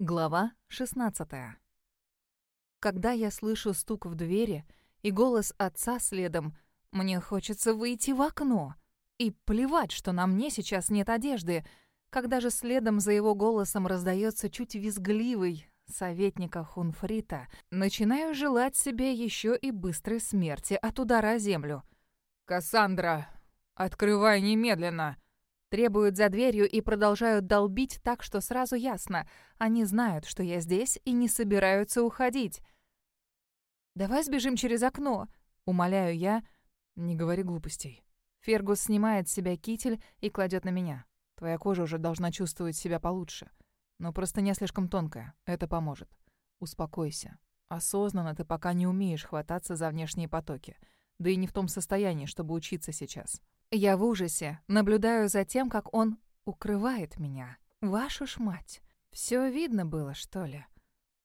Глава 16 Когда я слышу стук в двери и голос отца следом, мне хочется выйти в окно. И плевать, что на мне сейчас нет одежды. Когда же следом за его голосом раздается чуть визгливый советника Хунфрита, начинаю желать себе еще и быстрой смерти от удара о землю. «Кассандра, открывай немедленно!» Требуют за дверью и продолжают долбить так, что сразу ясно. Они знают, что я здесь и не собираются уходить. «Давай сбежим через окно», — умоляю я. «Не говори глупостей». Фергус снимает с себя китель и кладет на меня. Твоя кожа уже должна чувствовать себя получше. Но просто не слишком тонкая. Это поможет. Успокойся. Осознанно ты пока не умеешь хвататься за внешние потоки. Да и не в том состоянии, чтобы учиться сейчас. Я в ужасе, наблюдаю за тем, как он укрывает меня. Вашу ж мать. Все видно было, что ли?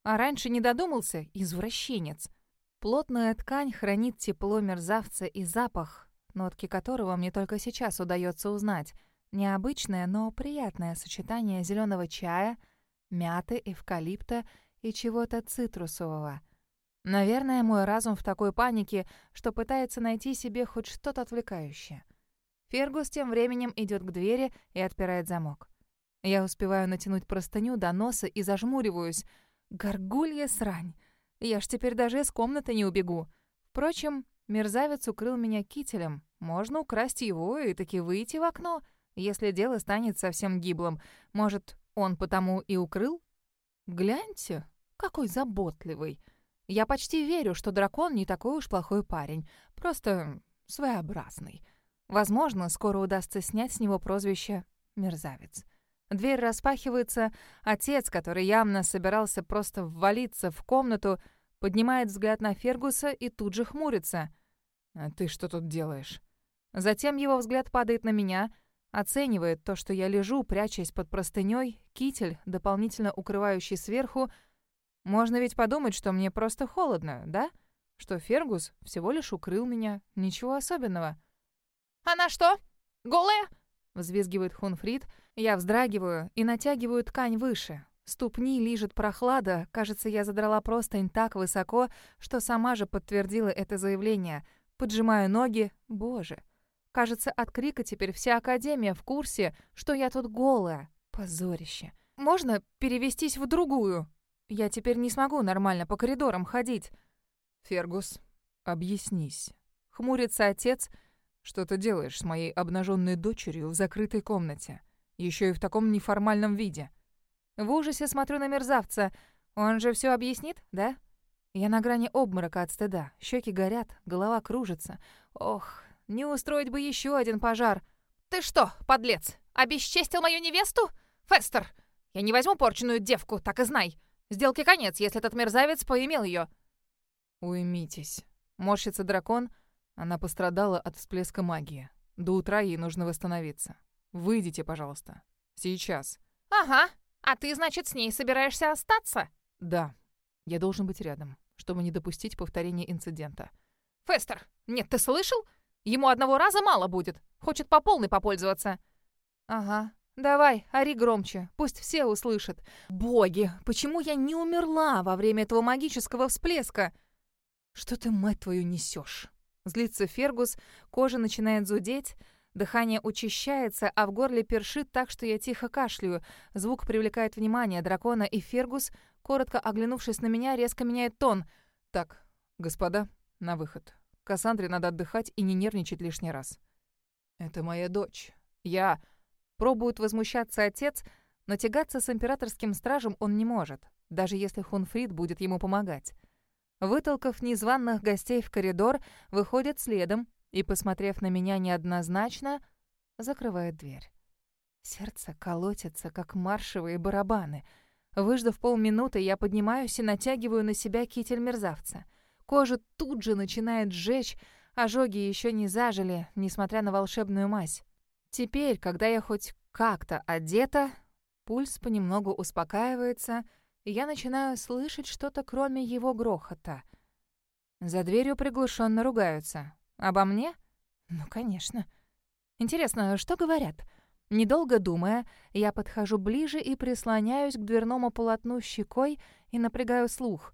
А раньше не додумался, извращенец. Плотная ткань хранит тепло мерзавца и запах, нотки которого мне только сейчас удается узнать. Необычное, но приятное сочетание зеленого чая, мяты, эвкалипта и чего-то цитрусового. Наверное, мой разум в такой панике, что пытается найти себе хоть что-то отвлекающее. Фергус тем временем идет к двери и отпирает замок. Я успеваю натянуть простыню до носа и зажмуриваюсь. Горгулья срань. Я ж теперь даже из комнаты не убегу. Впрочем, мерзавец укрыл меня кителем. Можно украсть его и таки выйти в окно, если дело станет совсем гиблым. Может, он потому и укрыл? Гляньте, какой заботливый. Я почти верю, что дракон не такой уж плохой парень. Просто своеобразный. Возможно, скоро удастся снять с него прозвище «мерзавец». Дверь распахивается, отец, который явно собирался просто ввалиться в комнату, поднимает взгляд на Фергуса и тут же хмурится. «А ты что тут делаешь?» Затем его взгляд падает на меня, оценивает то, что я лежу, прячась под простыней, китель, дополнительно укрывающий сверху. Можно ведь подумать, что мне просто холодно, да? Что Фергус всего лишь укрыл меня, ничего особенного. «Она что, голая?» — взвизгивает Хунфрид. Я вздрагиваю и натягиваю ткань выше. Ступни лижет прохлада. Кажется, я задрала простынь так высоко, что сама же подтвердила это заявление. Поджимаю ноги. Боже. Кажется, от крика теперь вся Академия в курсе, что я тут голая. Позорище. Можно перевестись в другую? Я теперь не смогу нормально по коридорам ходить. Фергус, объяснись. Хмурится отец — что ты делаешь с моей обнаженной дочерью в закрытой комнате? Еще и в таком неформальном виде. В ужасе смотрю на мерзавца. Он же все объяснит, да? Я на грани обморока от стыда. Щеки горят, голова кружится. Ох, не устроить бы еще один пожар. Ты что, подлец, обесчестил мою невесту? Фестер, я не возьму порченную девку, так и знай. Сделки конец, если этот мерзавец поимел ее. Уймитесь. Морщится дракон — она пострадала от всплеска магии. До утра ей нужно восстановиться. Выйдите, пожалуйста. Сейчас. Ага. А ты, значит, с ней собираешься остаться? Да. Я должен быть рядом, чтобы не допустить повторения инцидента. Фестер, нет, ты слышал? Ему одного раза мало будет. Хочет по полной попользоваться. Ага. Давай, ори громче, пусть все услышат. Боги, почему я не умерла во время этого магического всплеска? Что ты, мать твою, несешь? Злится Фергус, кожа начинает зудеть, дыхание учащается, а в горле першит так, что я тихо кашляю. Звук привлекает внимание дракона, и Фергус, коротко оглянувшись на меня, резко меняет тон. «Так, господа, на выход. Кассандре надо отдыхать и не нервничать лишний раз». «Это моя дочь. Я...» Пробует возмущаться отец, но тягаться с императорским стражем он не может, даже если Хунфрид будет ему помогать. Вытолкав незваных гостей в коридор, выходит следом и, посмотрев на меня неоднозначно, закрывает дверь. Сердце колотится, как маршевые барабаны. Выждав полминуты, я поднимаюсь и натягиваю на себя китель мерзавца. Кожа тут же начинает сжечь, ожоги еще не зажили, несмотря на волшебную мазь. Теперь, когда я хоть как-то одета, пульс понемногу успокаивается — я начинаю слышать что-то, кроме его грохота. За дверью приглушенно ругаются. Обо мне? Ну, конечно. Интересно, что говорят? Недолго думая, я подхожу ближе и прислоняюсь к дверному полотну щекой и напрягаю слух.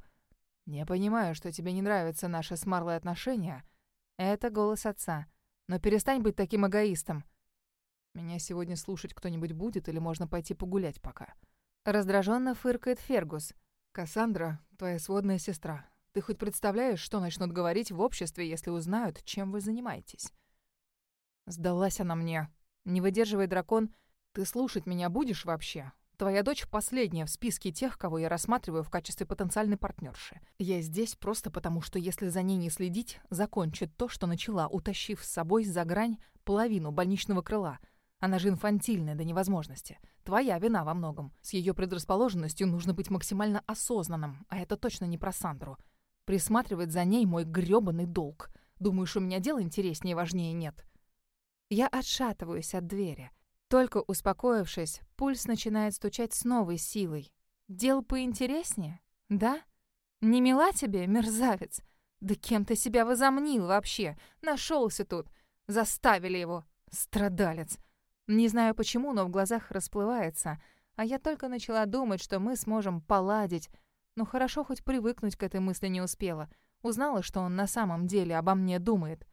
«Не понимаю, что тебе не нравятся наши с Марлой отношения». Это голос отца. «Но перестань быть таким эгоистом. Меня сегодня слушать кто-нибудь будет или можно пойти погулять пока?» Раздраженно фыркает Фергус. «Кассандра, твоя сводная сестра. Ты хоть представляешь, что начнут говорить в обществе, если узнают, чем вы занимаетесь?» Сдалась она мне. Не выдерживай, дракон. Ты слушать меня будешь вообще? Твоя дочь последняя в списке тех, кого я рассматриваю в качестве потенциальной партнерши. Я здесь просто потому, что если за ней не следить, закончит то, что начала, утащив с собой за грань половину больничного крыла. Она же инфантильная до невозможности. Твоя вина во многом. С ее предрасположенностью нужно быть максимально осознанным, а это точно не про Сандру. Присматривать за ней мой грёбаный долг. Думаешь, у меня дело интереснее и важнее нет? Я отшатываюсь от двери. Только успокоившись, пульс начинает стучать с новой силой. Дел поинтереснее? Да? Не мила тебе, мерзавец? Да кем ты себя возомнил вообще? Нашелся тут. Заставили его. Страдалец. Не знаю почему, но в глазах расплывается. А я только начала думать, что мы сможем поладить. Но хорошо хоть привыкнуть к этой мысли не успела. Узнала, что он на самом деле обо мне думает.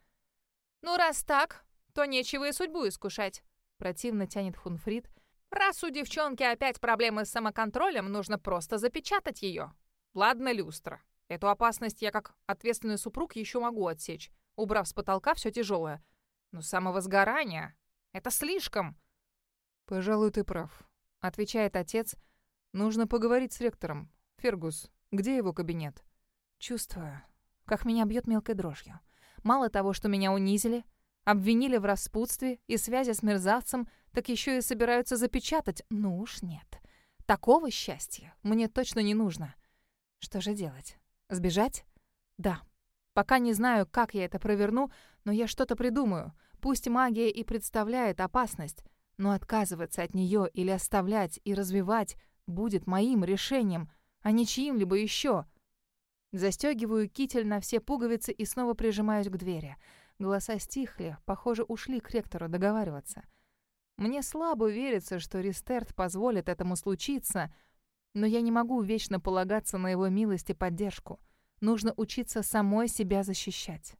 «Ну, раз так, то нечего и судьбу искушать. Противно тянет Хунфрид. Раз у девчонки опять проблемы с самоконтролем, нужно просто запечатать ее. Ладно, люстра. Эту опасность я как ответственный супруг еще могу отсечь, убрав с потолка все тяжелое. Но самого сгорания — это слишком. «Пожалуй, ты прав», — отвечает отец. «Нужно поговорить с ректором. Фергус, где его кабинет?» Чувствую, как меня бьет мелкой дрожью. Мало того, что меня унизили, Обвинили в распутстве и связи с мерзавцем, так еще и собираются запечатать. Ну уж нет. Такого счастья мне точно не нужно. Что же делать? Сбежать? Да. Пока не знаю, как я это проверну, но я что-то придумаю. Пусть магия и представляет опасность, но отказываться от нее или оставлять и развивать будет моим решением, а не чьим-либо еще. Застегиваю китель на все пуговицы и снова прижимаюсь к двери — Голоса стихли, похоже, ушли к ректору договариваться. Мне слабо верится, что Ристерт позволит этому случиться, но я не могу вечно полагаться на его милость и поддержку. Нужно учиться самой себя защищать.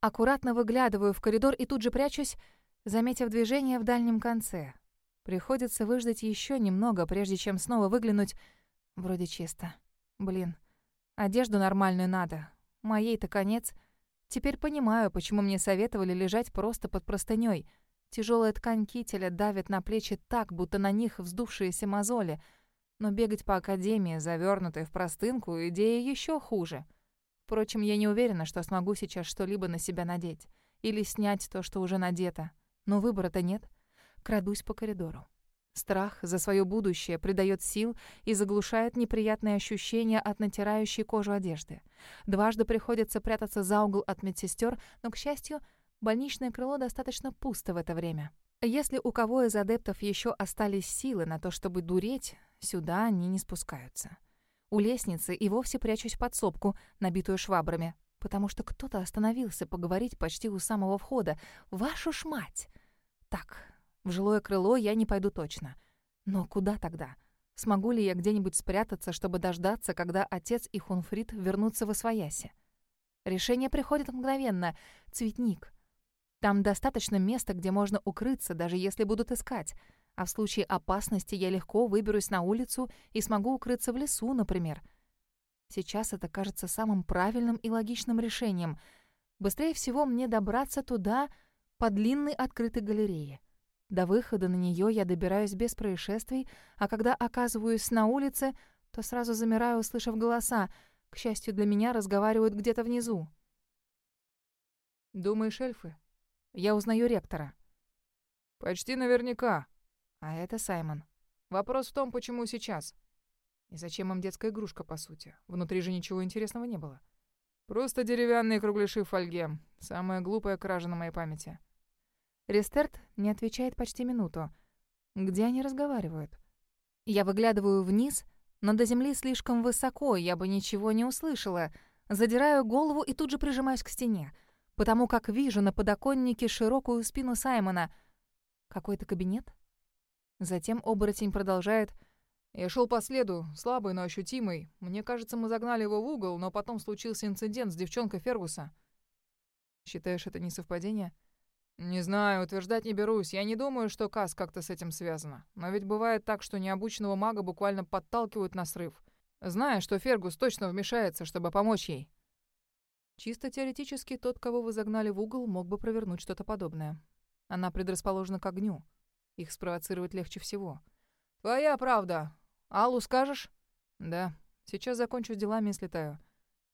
Аккуратно выглядываю в коридор и тут же прячусь, заметив движение в дальнем конце. Приходится выждать еще немного, прежде чем снова выглянуть. Вроде чисто. Блин, одежду нормальную надо. Моей-то конец — Теперь понимаю, почему мне советовали лежать просто под простыней. Тяжелая ткань кителя давит на плечи так, будто на них вздувшиеся мозоли. Но бегать по академии, завернутой в простынку, идея еще хуже. Впрочем, я не уверена, что смогу сейчас что-либо на себя надеть. Или снять то, что уже надето. Но выбора-то нет. Крадусь по коридору. Страх за свое будущее придает сил и заглушает неприятные ощущения от натирающей кожу одежды. Дважды приходится прятаться за угол от медсестер, но, к счастью, больничное крыло достаточно пусто в это время. Если у кого из адептов еще остались силы на то, чтобы дуреть, сюда они не спускаются. У лестницы и вовсе прячусь под сопку, набитую швабрами, потому что кто-то остановился поговорить почти у самого входа. «Вашу ж мать!» «Так, в жилое крыло я не пойду точно. Но куда тогда? Смогу ли я где-нибудь спрятаться, чтобы дождаться, когда отец и Хунфрид вернутся в Освояси? Решение приходит мгновенно. Цветник. Там достаточно места, где можно укрыться, даже если будут искать. А в случае опасности я легко выберусь на улицу и смогу укрыться в лесу, например. Сейчас это кажется самым правильным и логичным решением. Быстрее всего мне добраться туда по длинной открытой галерее. До выхода на нее я добираюсь без происшествий, а когда оказываюсь на улице, то сразу замираю, услышав голоса. К счастью для меня, разговаривают где-то внизу. «Думаешь, эльфы?» Я узнаю ректора. «Почти наверняка». А это Саймон. «Вопрос в том, почему сейчас?» «И зачем им детская игрушка, по сути? Внутри же ничего интересного не было». «Просто деревянные кругляши в фольге. Самая глупая кража на моей памяти». Рестерт не отвечает почти минуту. Где они разговаривают? Я выглядываю вниз, но до земли слишком высоко, я бы ничего не услышала. Задираю голову и тут же прижимаюсь к стене, потому как вижу на подоконнике широкую спину Саймона. Какой-то кабинет? Затем оборотень продолжает я шел по следу, слабый, но ощутимый. Мне кажется, мы загнали его в угол, но потом случился инцидент с девчонкой Фергуса. Считаешь, это не совпадение? Не знаю, утверждать не берусь. Я не думаю, что Кас как-то с этим связано. Но ведь бывает так, что необученного мага буквально подталкивают на срыв. Зная, что Фергус точно вмешается, чтобы помочь ей. Чисто теоретически, тот, кого вы загнали в угол, мог бы провернуть что-то подобное. Она предрасположена к огню. Их спровоцировать легче всего. «Твоя правда. Аллу скажешь?» «Да. Сейчас закончу с делами и слетаю.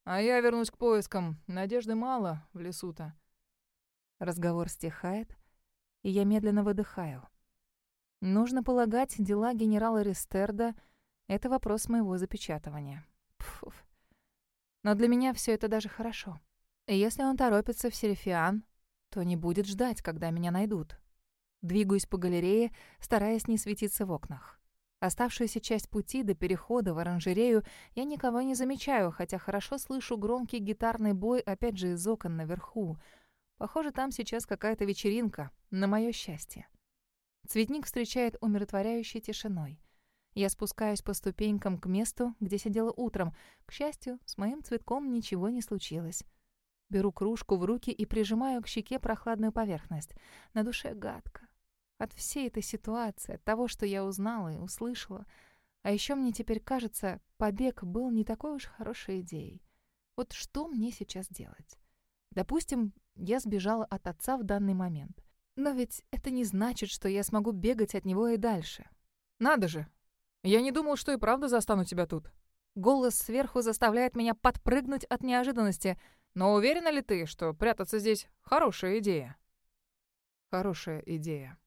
А я вернусь к поискам. Надежды мало в лесу-то». Разговор стихает, и я медленно выдыхаю. Нужно полагать, дела генерала Ристерда — это вопрос моего запечатывания. Пфуф. Но для меня все это даже хорошо. И если он торопится в Серифиан, то не будет ждать, когда меня найдут. Двигаюсь по галерее, стараясь не светиться в окнах. Оставшуюся часть пути до перехода в оранжерею я никого не замечаю, хотя хорошо слышу громкий гитарный бой опять же из окон наверху — Похоже, там сейчас какая-то вечеринка, на мое счастье. Цветник встречает умиротворяющей тишиной. Я спускаюсь по ступенькам к месту, где сидела утром. К счастью, с моим цветком ничего не случилось. Беру кружку в руки и прижимаю к щеке прохладную поверхность. На душе гадко. От всей этой ситуации, от того, что я узнала и услышала. А еще мне теперь кажется, побег был не такой уж хорошей идеей. Вот что мне сейчас делать? Допустим, я сбежала от отца в данный момент. Но ведь это не значит, что я смогу бегать от него и дальше. «Надо же! Я не думал, что и правда застану тебя тут». Голос сверху заставляет меня подпрыгнуть от неожиданности. «Но уверена ли ты, что прятаться здесь — хорошая идея?» «Хорошая идея»,